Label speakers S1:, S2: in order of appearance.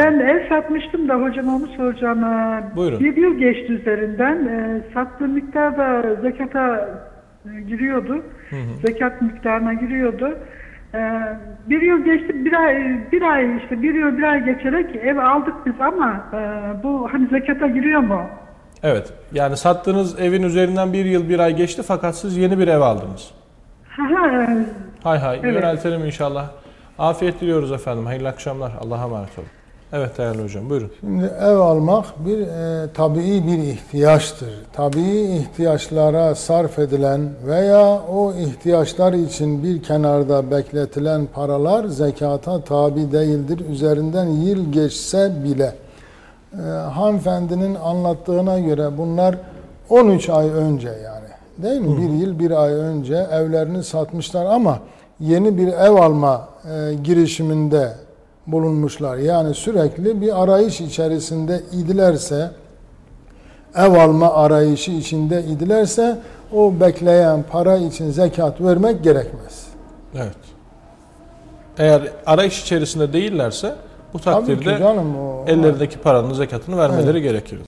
S1: Ben ev satmıştım da hocam onu soracağım. Ee,
S2: Buyurun.
S1: Bir yıl geçti üzerinden. Ee, Sattığı miktar da zekata e, giriyordu. Zekat miktarına giriyordu. Ee, Bir yıl geçti, bir ay, bir ay işte bir yıl bir ay geçerek ev aldık biz ama e, bu hani zekata giriyor mu?
S2: Evet. Yani sattığınız evin üzerinden bir yıl bir ay geçti fakat siz yeni bir ev aldınız.
S1: E,
S2: Hay hay.
S1: Evet.
S2: Yöneltelim inşallah. Afiyet diliyoruz efendim. Hayırlı akşamlar. Allah'a emanet olun. Evet değerli hocam buyurun.
S3: Şimdi ev almak bir e, tabii bir ihtiyaçtır. Tabii ihtiyaçlara sarf edilen veya o ihtiyaçlar için bir kenarda bekletilen paralar zekata tabi değildir. Üzerinden yıl geçse bile. E, hanımefendinin anlattığına göre bunlar 13 ay önce yani. Değil mi? Bir yıl bir ay önce evlerini satmışlar ama yeni bir ev alma e, girişiminde bulunmuşlar. Yani sürekli bir arayış içerisinde idilerse, ev alma arayışı içinde idilerse o bekleyen para için zekat vermek gerekmez.
S2: Evet. Eğer arayış içerisinde değillerse bu takdirde
S3: canım o
S2: ellerindeki paranın zekatını vermeleri gerekir.